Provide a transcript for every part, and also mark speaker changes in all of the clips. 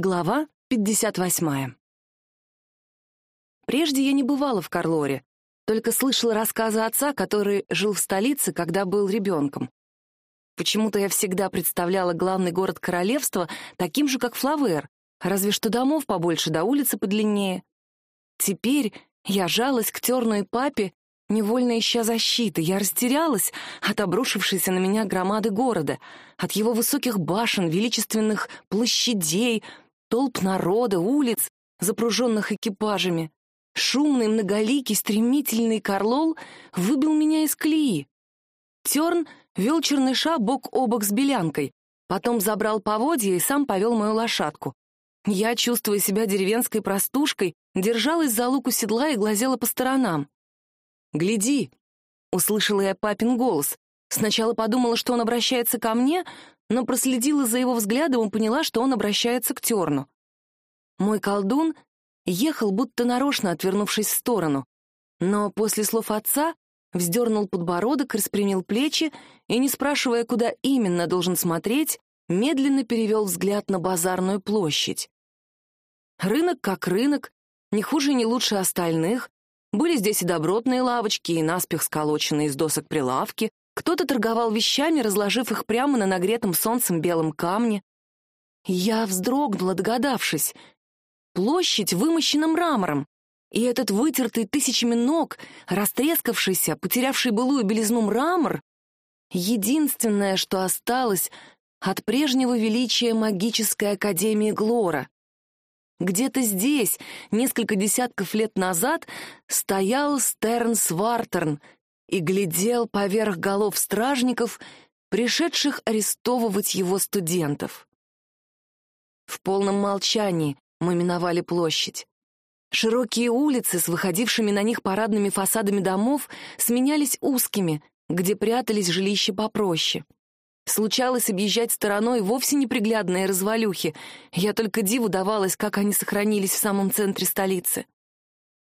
Speaker 1: Глава 58. Прежде я не бывала в Карлоре, только слышала рассказы отца, который жил в столице, когда был ребенком. Почему-то я всегда представляла главный город королевства таким же, как Флавер, разве что домов побольше, да улицы подлиннее. Теперь я жалась к терной папе, невольно ища защиты. Я растерялась от обрушившейся на меня громады города, от его высоких башен, величественных площадей — толп народа, улиц, запруженных экипажами. Шумный, многоликий, стремительный Карлол выбил меня из колеи. Терн вел черныша бок о бок с белянкой, потом забрал поводья и сам повел мою лошадку. Я, чувствуя себя деревенской простушкой, держалась за луку седла и глазела по сторонам. «Гляди!» — услышала я папин голос. Сначала подумала, что он обращается ко мне, но проследила за его взглядом и поняла, что он обращается к Терну. Мой колдун ехал, будто нарочно отвернувшись в сторону, но после слов отца вздернул подбородок, распрямил плечи и, не спрашивая, куда именно должен смотреть, медленно перевел взгляд на базарную площадь. Рынок как рынок, не хуже и не лучше остальных. Были здесь и добротные лавочки, и наспех сколоченные из досок прилавки, кто-то торговал вещами, разложив их прямо на нагретом солнцем белом камне. Я вздрогнула, догадавшись. Площадь вымощена мрамором, и этот вытертый тысячами ног, растрескавшийся, потерявший былую белизну мрамор — единственное, что осталось от прежнего величия магической академии Глора. Где-то здесь, несколько десятков лет назад, стоял Стернс Вартерн — и глядел поверх голов стражников, пришедших арестовывать его студентов. В полном молчании мы миновали площадь. Широкие улицы с выходившими на них парадными фасадами домов сменялись узкими, где прятались жилища попроще. Случалось объезжать стороной вовсе неприглядные развалюхи. Я только диву давалась, как они сохранились в самом центре столицы.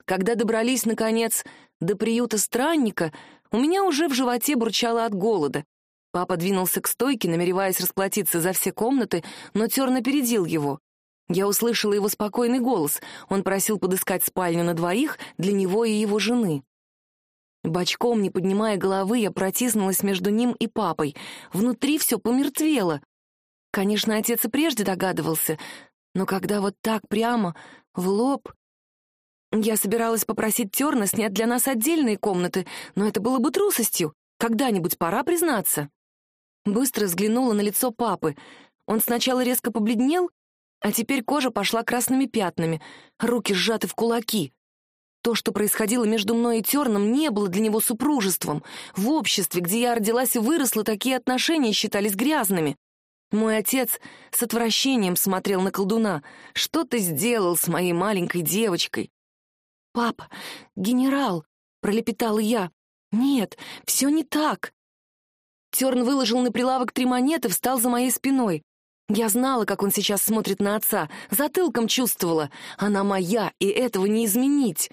Speaker 1: Когда добрались, наконец, до приюта странника, у меня уже в животе бурчало от голода. Папа двинулся к стойке, намереваясь расплатиться за все комнаты, но Терн опередил его. Я услышала его спокойный голос. Он просил подыскать спальню на двоих для него и его жены. Бочком, не поднимая головы, я протиснулась между ним и папой. Внутри все помертвело. Конечно, отец и прежде догадывался, но когда вот так прямо, в лоб, я собиралась попросить Терна снять для нас отдельные комнаты, но это было бы трусостью. Когда-нибудь пора признаться. Быстро взглянула на лицо папы. Он сначала резко побледнел, а теперь кожа пошла красными пятнами, руки сжаты в кулаки. То, что происходило между мной и Терном, не было для него супружеством. В обществе, где я родилась и выросла, такие отношения считались грязными. Мой отец с отвращением смотрел на колдуна. «Что ты сделал с моей маленькой девочкой?» «Папа, генерал!» — пролепетал я. «Нет, все не так!» Терн выложил на прилавок три монеты, встал за моей спиной. Я знала, как он сейчас смотрит на отца, затылком чувствовала. Она моя, и этого не изменить.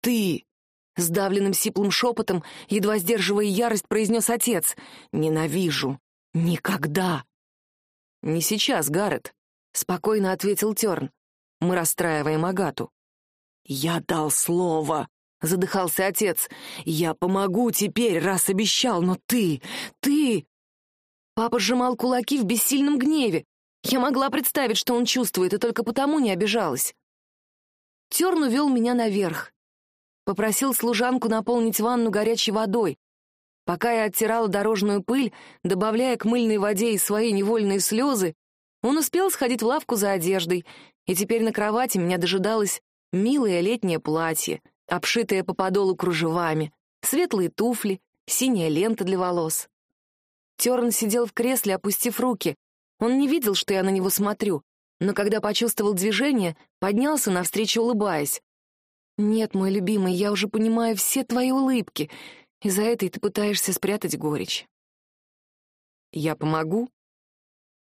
Speaker 1: «Ты!» — сдавленным сиплым шепотом, едва сдерживая ярость, произнес отец. «Ненавижу! Никогда!» «Не сейчас, Гаррет», — спокойно ответил Терн. «Мы расстраиваем Агату. «Я дал слово!» — задыхался отец. «Я помогу теперь, раз обещал, но ты... ты...» Папа сжимал кулаки в бессильном гневе. Я могла представить, что он чувствует, и только потому не обижалась. Терн увел меня наверх. Попросил служанку наполнить ванну горячей водой. Пока я оттирала дорожную пыль, добавляя к мыльной воде и свои невольные слезы, он успел сходить в лавку за одеждой, и теперь на кровати меня дожидалась Милое летнее платье, обшитое по подолу кружевами, светлые туфли, синяя лента для волос. Терн сидел в кресле, опустив руки. Он не видел, что я на него смотрю, но когда почувствовал движение, поднялся навстречу, улыбаясь. «Нет, мой любимый, я уже понимаю все твои улыбки, и за этой ты пытаешься спрятать горечь». «Я помогу?»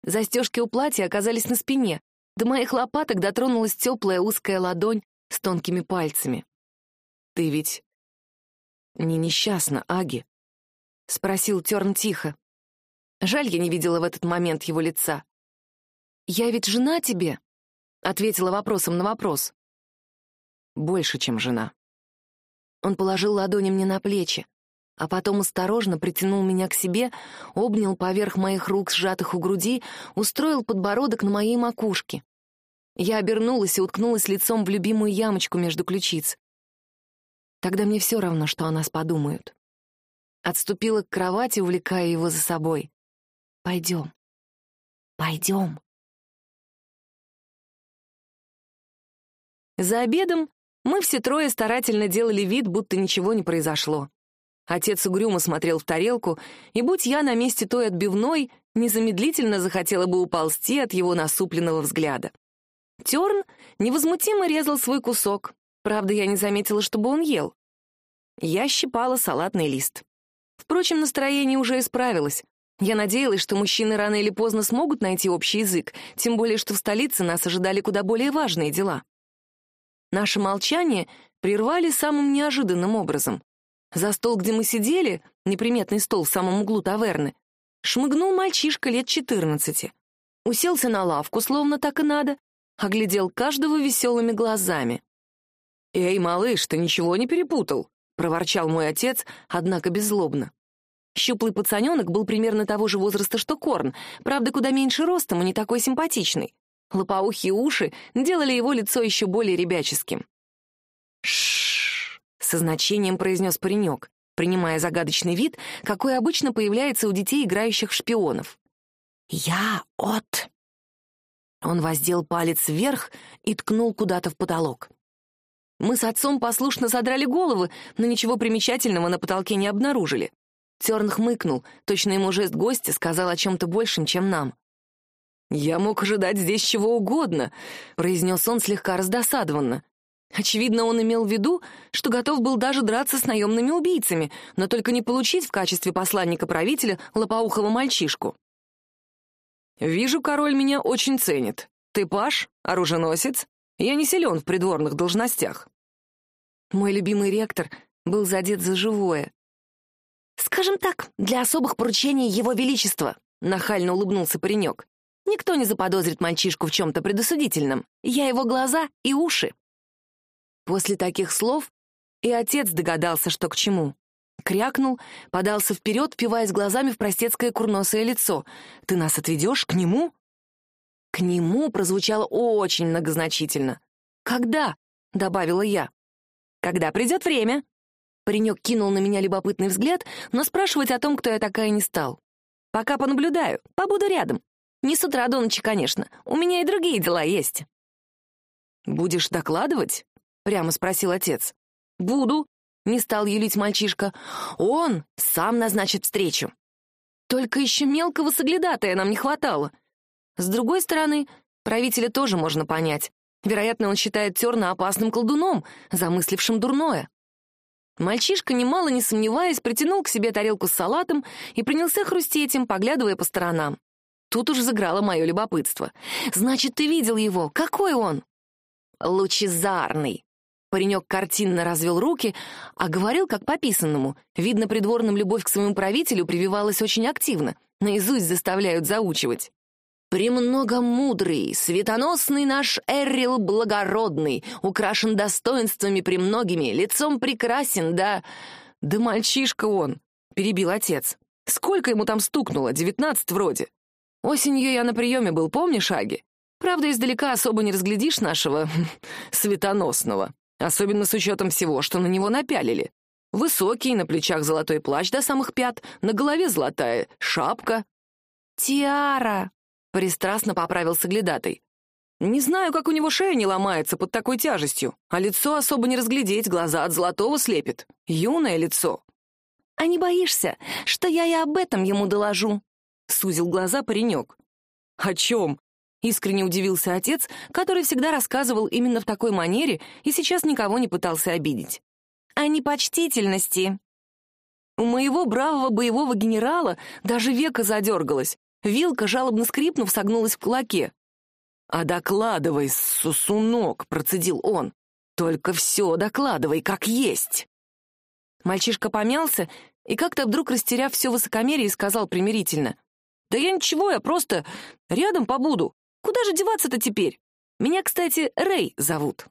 Speaker 1: Застежки у платья оказались на спине, до моих лопаток дотронулась теплая узкая ладонь с тонкими пальцами. «Ты ведь не несчастна, Аги?» — спросил Терн тихо. Жаль, я не видела в этот момент его лица. «Я ведь жена тебе», — ответила вопросом на вопрос.
Speaker 2: «Больше, чем жена».
Speaker 1: Он положил ладони мне на плечи, а потом осторожно притянул меня к себе, обнял поверх моих рук, сжатых у груди, устроил подбородок на моей макушке. Я обернулась и уткнулась лицом в любимую ямочку между ключиц. Тогда мне все равно, что о нас подумают. Отступила к кровати, увлекая его за собой. «Пойдем, пойдем». За обедом мы все трое старательно делали вид, будто ничего не произошло. Отец угрюмо смотрел в тарелку, и будь я на месте той отбивной, незамедлительно захотела бы уползти от его насупленного взгляда. Терн невозмутимо резал свой кусок, правда, я не заметила, чтобы он ел. Я щипала салатный лист. Впрочем, настроение уже исправилось. Я надеялась, что мужчины рано или поздно смогут найти общий язык, тем более, что в столице нас ожидали куда более важные дела. Наше молчание прервали самым неожиданным образом. За стол, где мы сидели, неприметный стол в самом углу таверны, шмыгнул мальчишка лет четырнадцати. Уселся на лавку, словно так и надо, оглядел каждого веселыми глазами. «Эй, малыш, ты ничего не перепутал?» — проворчал мой отец, однако беззлобно. Щуплый пацаненок был примерно того же возраста, что Корн, правда, куда меньше ростом и не такой симпатичный. Лопоухие уши делали его лицо еще более ребяческим. Со значением произнес паренек, принимая загадочный вид, какой обычно появляется у детей, играющих шпионов. «Я от...» Он воздел палец вверх и ткнул куда-то в потолок. Мы с отцом послушно задрали головы, но ничего примечательного на потолке не обнаружили. Терн хмыкнул, точно ему жест гостя сказал о чем-то большем, чем нам. «Я мог ожидать здесь чего угодно», — произнес он слегка раздосадованно. Очевидно, он имел в виду, что готов был даже драться с наемными убийцами, но только не получить в качестве посланника правителя лопоухого мальчишку. «Вижу, король меня очень ценит. Ты паш, оруженосец. Я не силен в придворных должностях». Мой любимый ректор был задет за живое. «Скажем так, для особых поручений его величества», — нахально улыбнулся паренек. Никто не заподозрит мальчишку в чем-то предосудительном. Я его глаза и уши. После таких слов и отец догадался, что к чему. Крякнул, подался вперед, впиваясь глазами в простецкое курносое лицо. «Ты нас отведешь к нему?» «К нему» прозвучало очень многозначительно. «Когда?» — добавила я. «Когда придет время». Паренек кинул на меня любопытный взгляд, но спрашивать о том, кто я такая, не стал. «Пока понаблюдаю, побуду рядом. Не с утра до ночи, конечно. У меня и другие дела есть». «Будешь докладывать?» — прямо спросил отец. «Буду», — не стал юлить мальчишка. «Он сам назначит встречу». Только еще мелкого соглядатая нам не хватало. С другой стороны, правителя тоже можно понять. Вероятно, он считает Терна опасным колдуном, замыслившим дурное. Мальчишка, немало не сомневаясь, притянул к себе тарелку с салатом и принялся хрустеть им, поглядывая по сторонам. Тут уж заграло мое любопытство. «Значит, ты видел его? Какой он?» «Лучезарный». Паренек картинно развел руки, а говорил как по писанному. Видно, придворным любовь к своему правителю прививалась очень активно. Наизусть заставляют заучивать. «Премного мудрый, светоносный наш Эррил благородный, украшен достоинствами премногими, лицом прекрасен, да...» «Да мальчишка он», — перебил отец. «Сколько ему там стукнуло? Девятнадцать вроде». Осенью я на приеме был, помнишь, Аги? Правда, издалека особо не разглядишь нашего светоносного, особенно с учетом всего, что на него напялили. Высокий, на плечах золотой плащ до самых пят, на голове золотая шапка. «Тиара!» — пристрастно поправился глядатый. «Не знаю, как у него шея не ломается под такой тяжестью, а лицо особо не разглядеть, глаза от золотого слепит. Юное лицо». «А не боишься, что я и об этом ему доложу?» — сузил глаза паренек. «О чем?» — искренне удивился отец, который всегда рассказывал именно в такой манере и сейчас никого не пытался обидеть. «О непочтительности». У моего бравого боевого генерала даже века задергалось. Вилка, жалобно скрипнув, согнулась в кулаке. «А докладывай, сусунок», — процедил он. «Только все докладывай, как есть». Мальчишка помялся и как-то вдруг, растеряв все высокомерие, сказал примирительно. «Да я ничего, я просто рядом побуду. Куда же деваться-то теперь? Меня, кстати, Рэй зовут.